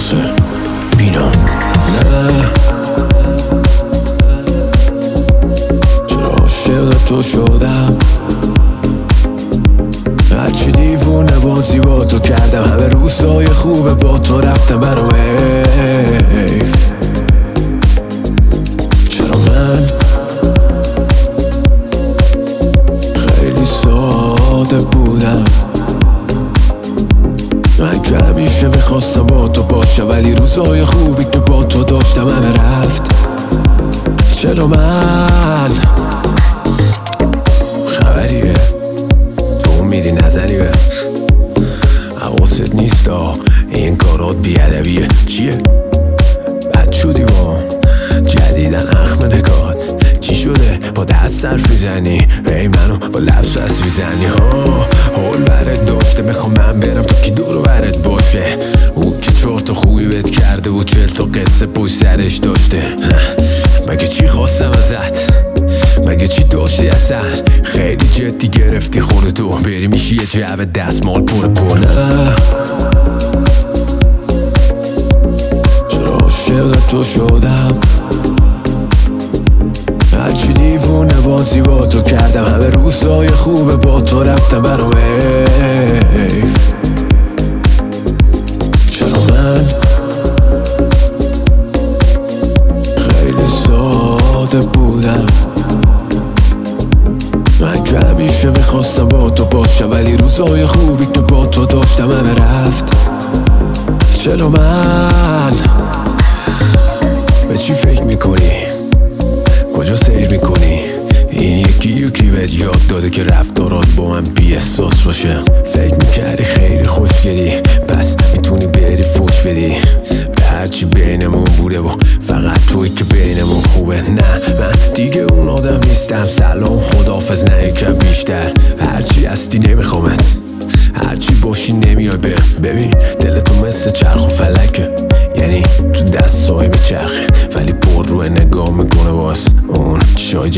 یاسه بینا نه چرا عاشق تو شدم هرچی دیوونه بازی با تو کردم همه روزای خوبه با تو رفتم برام می‌خواستم با تو باشم ولی روزای خوبی که با تو داشتم همه رفت. چرا من؟ خبریه. تو میری نزنی به حواست نیست آه این کارات بیادبیه. چیه؟ بد شدی با جدیدن اخم شده دست صرف می‌زنی؟ ای منو با لبس بس می‌زنی. ها حول برت داشته می‌خوام من برم تو کی دور برت باشه او که چهار تا خوبی بهت کرده بود چل تا قصه پشت سرش داشته. مگه چی خواستم ازت؟ مگه چی داشتی اصلا خیلی جدی گرفتی خودتو بری میشی یه جعبه دستمال پر پر. نه. چرا عاشق تو شدم؟ هرچی دیوونه بازی با تو کردم. همه روزای خوبه با تو رفتم برام حیف. چرا من خیلی ساده بودم؟ من که همیشه می‌خواستم با تو باشم ولی روزای خوبی که با تو داشتم همه رفت. چرا من؟ به چی فکر می‌کنی؟ کجا سیر می‌کنی؟ این یکی یکی بهت یاد داده که رفتارات با من بی احساس باشه. فکر می‌کردی خیلی خوشگلی. پس می‌تونی بری فوش بدی. به هرچی بینمون بوده و فقط توی که بینمون خوبه. نه من دیگه اون آدم نیستم. سلام خدافز نه یکم بیشتر. هرچی هستی نمیخوامت هرچی باشی نمیای به. ببین دل تو مثل چرخ و فلکه. یعنی تو دست صاحب چرخه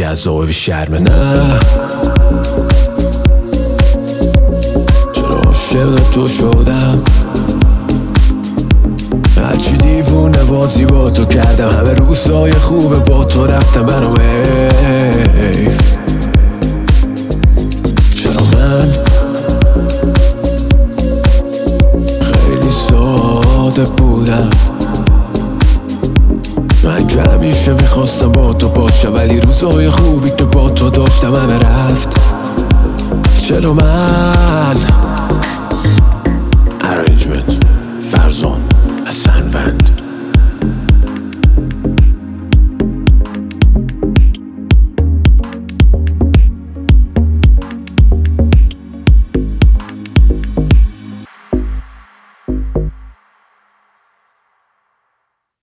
جذاب شرمه نه چرا عاشق تو شدم؟ هرچی دیوونه بازی با تو کردم همه روزای خوبه با تو رفتم برام حیف چرا من خیلی ساده بودم؟ می‌خواستم با تو باشم ولی روزای خوبی که با تو داشتم همه رفت. چرا من